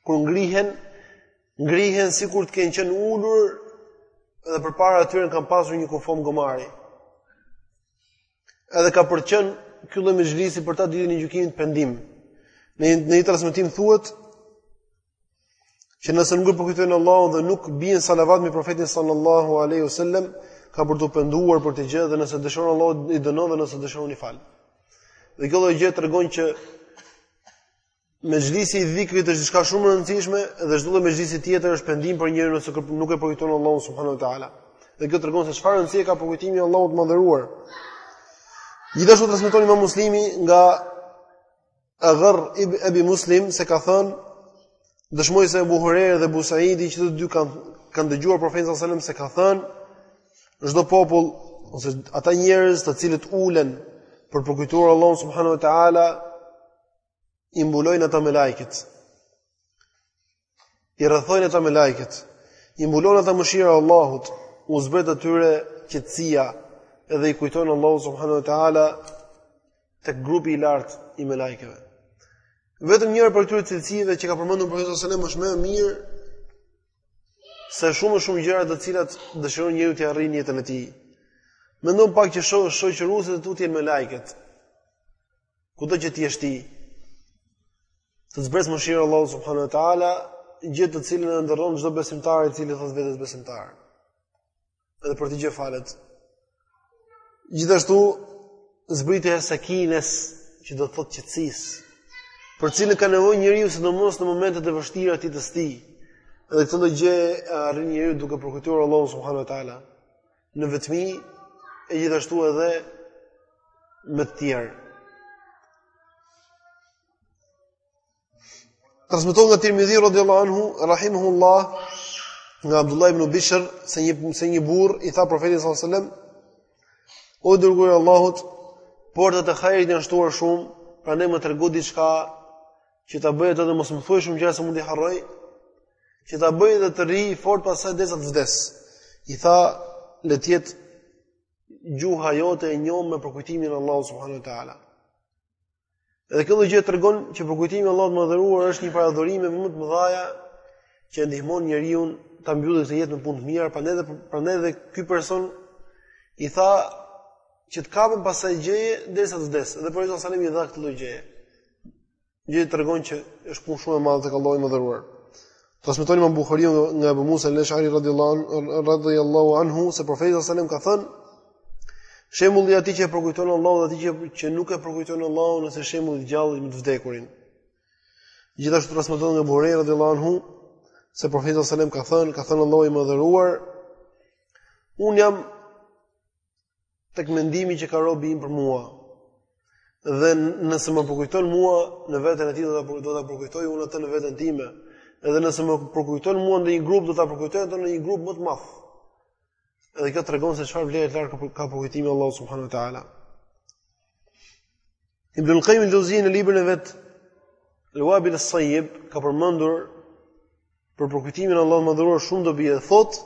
kur ngrihen ngrihen sikur të kenë qenë ulur dhe përpara atyre kanë pasur një kufomë gomari edhe ka për qenë ky lloj mexhlisi për ta ditën e gjykimit pendim në një transmetim thuhet Që nëse nuk e përkujtojnë Allahun dhe nuk bien salavat mbi profetin sallallahu alaihi wasallam, ka për t'u penduar për atë gjë dhe nëse dëshon Allahu i dënon dhe nëse dëshon i fal. Dhe kjo gjë tregon që mexhlisi i dhikrit është diçka shumë e rëndësishme dhe çdo lloj mexhlisi tjetër është pendim për njeriun nëse nuk e përkujton Allahun subhanahu wa taala. Dhe kjo tregon se çfarë rëndësie ka përkujtimi i Allahut të madhëruar. Gjithashtu transmeton Imam Muslimi nga Agharr ibn Abi Muslim se ka thënë dëshmoj se Abu Huraira dhe Abu Saidi që të dy kanë kanë dëgjuar profetin sallallahu alajhi wasallam se ka thënë çdo popull ose ata njerëz të cilët ulen për përkujtuar Allahun subhanahu wa taala i mbulojnë ata melaiket. i rrethojnë ata melaiket, i mbulon ata mëshira e Allahut, u zbret atyre qetësia dhe i kujton Allahu subhanahu wa taala tek grupi i lartë i melaikeve. Vetëm njëra prej këtyre cilësive që ka përmendur profeti sallallahu alajhi wasallam është më e mirë se shumë shumë gjëra të cilat dëshiron njeriu të arrijë në jetën e tij. Mendo pak që shoqëruesit e tu të jenë melaiket. Kudo që të jesh ti. Të zbresë mëshira e Allahut subhanahu wa taala, gjë të cilën e ëndërron çdo besimtar i cili i thotë vetes besimtar. Edhe për këtë gjë falet. Gjithashtu zbritja e sekines që do të thotë qetësisë, për cilën ka nevojë njeriu sidomos në momentet e vështira të jetës së tij. Edhe këtë lloj gjë e arrin njeriu duke përkujtuar Allahun subhanahu wa taala. në vetmi e gjithashtu edhe me të tjerë. Transmetohet nga Tirmidhi radhiyallahu anhu rahimahullah nga Abdullah ibn Bishr se një se një burrë i tha profetit sallallahu alajhi wasallam O i dërguari i Allahut, portat e hajrit janë shtuar shumë, prandaj më trego diçka që ta bëj atë dhe mos më thuaj shumë gjëra se mund t'i harroj, që ta bëj dhe të rri fort pas saj derisa të vdes. I tha, le të jetë gjuha jote e njomë me përkujtimin e Allahut subhanahu wa taala. Edhe kjo lloj gjëje tregon që përkujtimi i Allahut të madhëruar është një prej adhurimeve më të mëdhaja që e ndihmon njeriun ta mbyllë jetën në punë të mirë, prandaj edhe prandaj edhe ky person i tha që të kapem pas asaj gjëje derisa të vdes. Dhe profeti sallallahu alajhi wasallam i dha këtë lloj gjëje. Gjë që tregon që është punë shumë e madhe tek Allahu i madhëruar. Transmeton imam Buhariu nga Abu Musa al-Ash'ari radhiyallahu anhu se profeti sallallahu alajhi wasallam ka thënë shembulli i atij që e përkujton Allahun dhe atij që që nuk e përkujton Allahun është si shembulli i të gjallit me të vdekurin. Gjithashtu transmetohet nga Ebu Hurejra radhiyallahu anhu se profeti sallallahu alajhi wasallam ka thënë ka thënë Allahu i madhëruar unë jam tek mendimi që ka robi im për mua. Dhe nëse më përkujton mua në veten e tij do ta do ta përkujtoj unë atë në veten time. Edhe nëse më përkujton mua në një grup do ta përkujtoj atë në një grup më të madh. Edhe kjo tregon se çfarë vlere të lartë ka përkujtimi i Allahut subhanahu wa taala. Ibn al-Qayyim al-Jauziyye në librin e vet Al-Wabil al-Sayyib ka përmendur Për përkujtimin e Allahut të Madhëruar shumë dobi e thotë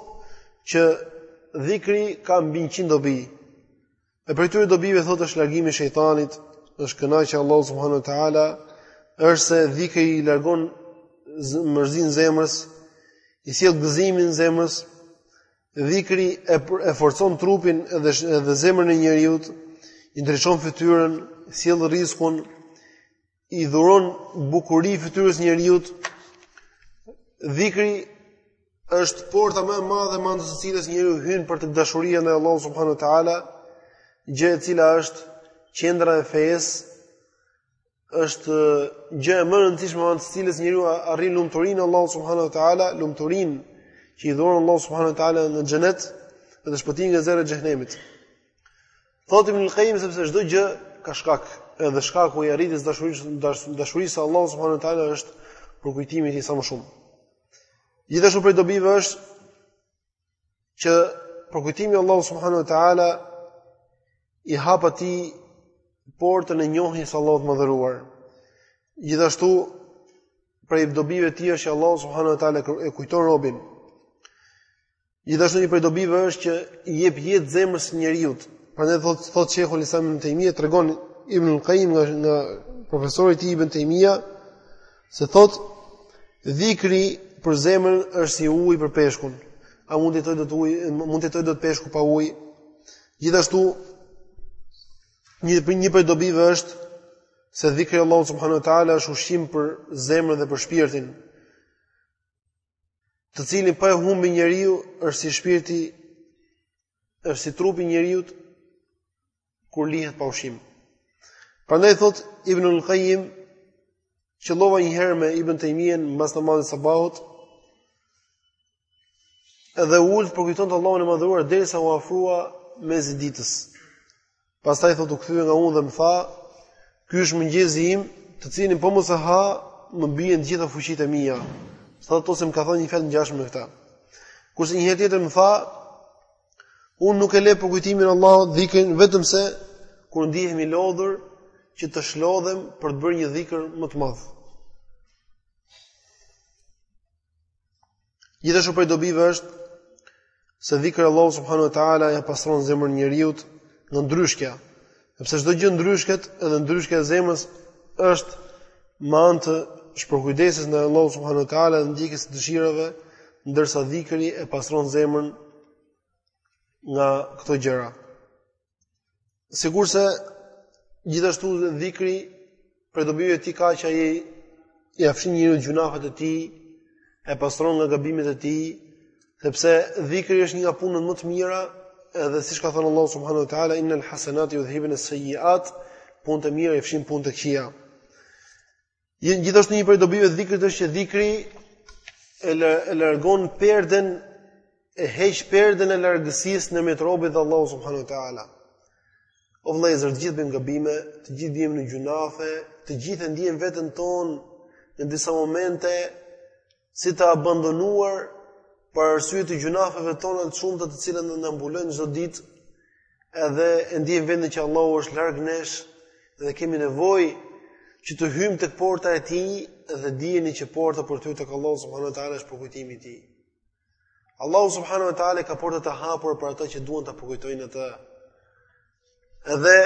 që dhikri ka mbi 100 dobi. E prej këtyre dobive thotë është largimi i shejtanit, është kënaqja e Allahut subhanahu wa taala, është se dhikri i largon mërzinë zemrës, i sjell gëzimin zemrës. Dhikri e e forcon trupin edhe edhe zemrën e njeriut, i ndriçon fytyrën, sjell rrizkun, i dhuron bukuri fytyrës njeriut. Dhikri është porta më e madhe me anë të së cilës njeriu hyn për te dashuria ndaj Allahut subhanuhu teala, gjë e cila është qendra e fesë, është gjëja më e rëndësishme me anë të së cilës njeriu arrin lumturinë e Allahut subhanuhu teala, lumturinë që i dhuron Allahu subhanuhu teala në xhenet dhe shpëtimin nga zjarri i xhehenemit. Thotë Ibn al-Qayyim sepse çdo gjë ka shkak, edhe shkaku i arritjes dashurisë dashurisë së Allahut subhanuhu teala është përkujtimi i tij sa më shumë. Gjithashtu prej dobive është që përkujtimi i Allahut subhanuhu teala i hap atij portën e njohjes së Allahut të madhëruar. Gjithashtu prej dobive të tij është që Allahu subhanuhu teala e kujton robin, Gjithashtu një prej dobive është që i jep jetë zemrës së njeriut. Prandaj thot thot Sheikhul Islam Ibn Taymija tregon Ibn al-Qayyim nga, nga profesori i tij Ibn Taymija se thot dhikri për zemrën është si uji për peshkun. A mund të jetojë dot uji, mund të jetojë dot peshku pa ujë? Gjithashtu një prej një prej dobive është se dhikri Allahu subhanahu wa taala është ushqim për zemrën dhe për shpirtin. të cilin po e humbi njeriu është si shpirti është si trupi i njeriut kur lihet pa ushqim. Prandaj thot Ibn al-Qayyim qëllova një herë me Ibn Taymiyen mbas namazit të sabahut dhe u ul përkujtonte Allahun e madhëruar derisa u afrua mesi i ditës. Pastaj thotë u kthye nga unë dhe më tha, "Ky është mëngjesi im, të cilin po mos e ha, më bien të gjitha fuqitë e mia." Thotë ose më ka thënë një fjalë të ngjashme me këtë. Kurse një herë tjetër më tha, "Unë nuk e le përkujtimin e Allahut dhikrin vetëm se kur ndihem i lodhur që të shlodhem për të bërë një dhikër më të madh." Gjithashtu prej dobive është se dhikri Allahu subhanahu wa taala ia pastron zemrën njeriut nga ndryshkja. Sepse çdo gjë ndryshket, edhe ndryshkja e zemrës është me anë të shpërkujdesjes ndaj Allahu subhanahu wa taala dhe ndjekjes së dëshirave, ndërsa dhikri e pastron zemrën nga këto gjëra. Sikurse gjithashtu dhikri prej dobive të tij ka që ai ia fshin njeriut gjynahet e tij, e pastron nga gabimet e tij, sepse dhikri është një nga punët më të mira, edhe siç ka thënë Allahu subhanahu wa taala innal hasanati yudhhibna as-sayyi'at, punët e mira i fshin punët e këqija. Gjithashtu një prej dobive të dhikrit është që dhikri e largon perden e heq perden e largësisë ndërmjet robit dhe Allahu subhanahu wa taala. O vëllezër, të gjithë bëjmë gabime, të gjithë biem në gjynahe, të gjithë e ndiejmë veten tonë në disa momente si të abandonuar për arsye të gjynaheve tona të shumta të cilat na mbulojnë çdo ditë, edhe e ndiejmë veten që Allahu është larg nesh dhe kemi nevojë që të hyjmë tek porta e Tij dhe dijeni që porta për të hyrë tek Allahu subhanahu wa taala është përkujtimi i Tij. Allahu subhanahu wa taala i ka portat të hapura për ata që duan ta përkujtojnë atë. Edhe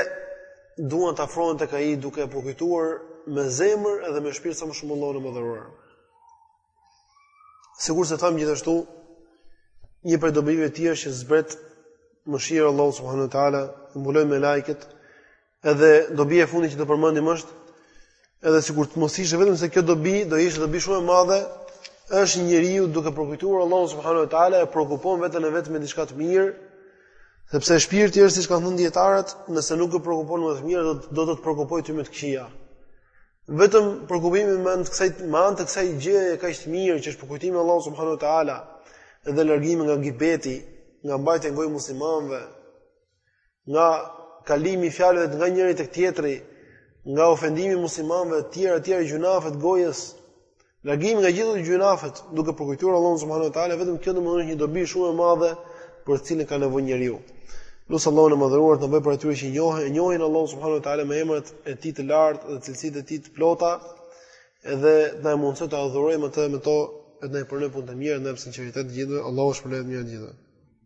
duan të afrohen tek ai duke e përkujtuar me zemër edhe me shpirt sa më shumë Allahun e madhëruar. Sikurse thamë gjithashtu, një prej dobive është që zbret mëshira e Allahut subhanahu ta'ala, mbulojnë melaiket, edhe dobia e fundit që do përmendim është, Edhe sikur të mos ishte vetëm se kjo dobi do ishte dobi shumë e madhe, është që njeriu duke përkujtuar Allahun subhanuhu teala e preokupon veten e vet me diçka të mirë, sepse shpirti është siç kanë thënë dijetarët, nëse nuk e preokupon me të mira, do të të preokupojë ty me të këqija. Vetëm preokupimi me anë të kësaj me anë të kësaj gjëje kaq të mirë që është përkujtimi i Allahut subhanuhu teala dhe largimi nga gibeti, nga mbajtja në gojë e muslimanëve, nga kalimi i fjalëve nga njëri tek tjetri, nga ofendimi i muslimanëve të tjerë e të tjera gjynahe të gojës, largimi nga gjithë gjynahet, duke përkujtuar Allahun subhanuhu teala, vetëm kjo do mjaftonte, është një dobi shumë e madhe për të cilën ka nevojë njeriu. Lus Allahun e madhëruar të na bëjë prej atyre që njohin, e njohin Allahun subhanuhu teala me emrat e tij të lartë dhe cilësitë e tij të plota, edhe të na mundësojë ta adhurojmë atë me to, edhe të na pranojë punët e mira, na dhëntë sinqeritet të gjithëve, Allahu ju shpërbleftë me të mira të gjithëve.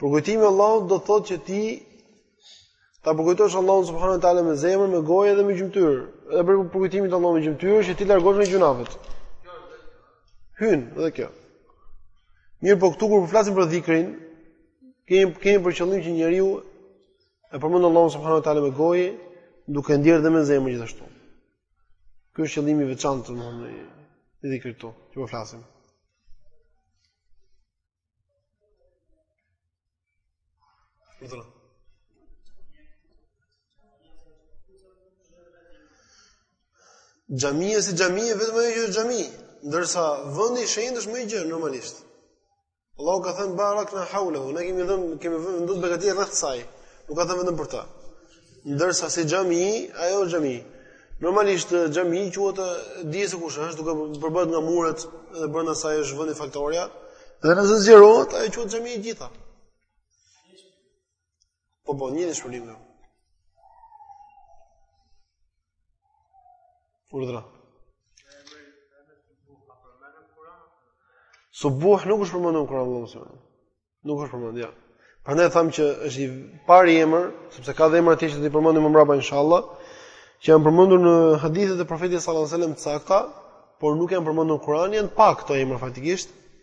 Përkujtimi i Allahut do të thotë që ti ta përkujtosh Allahun subhanuhu te ala me zemër, me gojë dhe me gjymtyrë. Edhe përkujtimi i Allahut me gjymtyrë është që ti të largohesh nga gjynahet. Hyn edhe kjo. Mirëpo këtu kur flasim për dhikrin, kemi kemi për qëllim që njeriu e përmend Allahun subhanuhu te ala me gojë, duke ndjerë dhe me zemër gjithashtu. Ky është qëllimi i veçantë domethënë i dhikrit këtu, që po flasim. Urdhëro. Xhamia si xhami vetëm ajo që është xhami, ndërsa vendi i shenjtë është më i gjerë normalisht. Allahu ka thënë barakna haulehu, ne kemi dhënë kemi vendosur begati rreth saj. Nuk ka thënë vetëm për ta. Ndërsa si xhami, ajo është xhami. Normalisht xhami quhet dihet se kush është, duke u përbërë nga muret dhe brenda saj është vendi faltoria. Dhe nëse zgjerohet, ajo quhet xhami e gjitha. Po po, një një shpjegim këtu. Urdhra. Subbuh nuk është përmendur në Kur'an Allahu subhanahu. Nuk është përmendur. Ja. Prandaj tham që është i pari emër, sepse ka dhe emra të tjerë që do t'i përmendim më mbrapa inshallah, që janë përmendur në hadithet e Profetit sallallahu alajhi wasallam të sakta, por nuk janë përmendur në Kur'an, janë pak këto emra faktikisht.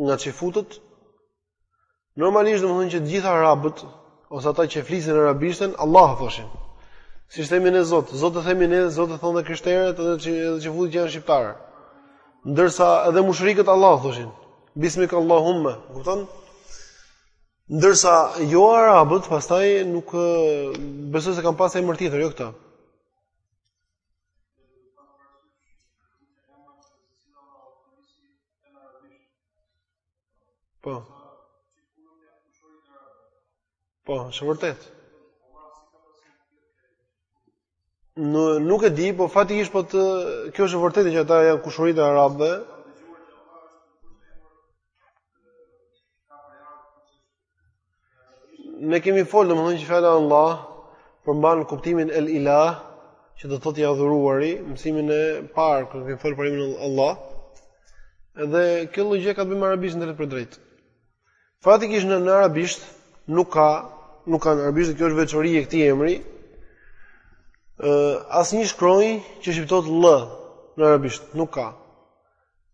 nga çifutët normalisht domethënë që të gjithë arabët ose ata që flisin arabishten Allah thoshin siç themi ne Zot Zot e themi ne Zot thonë dhe krishterët edhe që edhe çifutët që janë shqiptarë ndërsa edhe mushrikët Allah thoshin bismik Allahumma kupton ndërsa jo arabët pastaj nuk besoj se kanë pas emër tjetër jo këta Po. Po, është vërtet. Nuk e di, po faktikisht po, kjo është vërtetë që ata janë kushërinjtë e arabëve. Ne kemi folë domethënë që fjala Allah përmban kuptimin el ilah që do të thotë i adhuruari, mësimin e parë kur kemi folë për emrin Allah. Edhe kjo lloj gjëje ka të bëjë me arabishten drejtpërdrejt. Faktikisht në, në arabisht nuk ka nuk ka në arabisht, e kjo është veçori e këtij emri. Ë asnjë shkronjë që shqiptohet ll në arabisht nuk ka.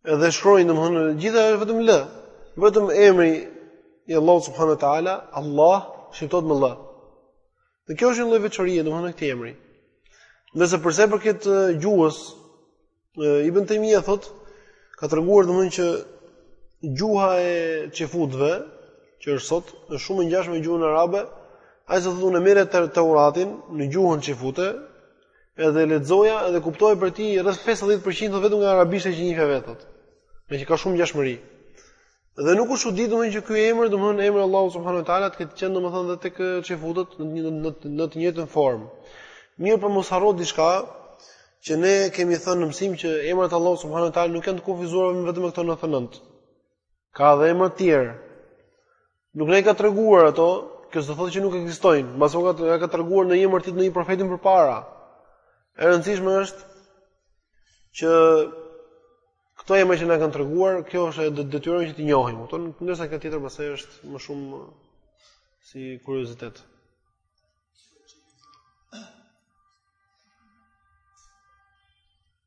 Edhe shkronja domethënë gjitha është vetëm L. Vetëm emri i Allahu subhanahu wa taala, Allah shqiptohet me Ll. Dhe kjo është një lloj veçorie domethënë e këtij emri. Ndërsa për sa i përket gjuhës Ibn Taymija thot ka treguar domethënë që gjuha e çifutëve që është sot është shumë e ngjashme me gjuhën arabe, ai siç thotë unë merrja Teuratin në gjuhën çifute, Edhe lexoja edhe kuptoja prej tij rreth 50% vetëm nga arabishtja që njihja vetë. Meqë ka shumë ngjashmëri. Dhe nuk është çudi domethënë që ky emër, domethënë emri i Allahut subhanahu wa taala të ketë qenë domethënë edhe tek çifutët në një në në të njëjtën formë. Mirëpo mos harro diçka që ne kemi thënë në mësim që emrat e Allahut subhanahu wa taala nuk janë të kufizuar vetëm me këto 99. Ka edhe emra të tjerë. Nuk na i ka treguar ato, kjo s'do thotë që nuk ekzistojnë, mbase ka, ka treguar në një emër tjetër në një profeti më përpara. E rëndësishme është që këto emra që na kanë treguar, kjo është detyra jonë që t'i njohim, kupton? Ndërsa kjo tjetër pastaj është më shumë si kuriozitet.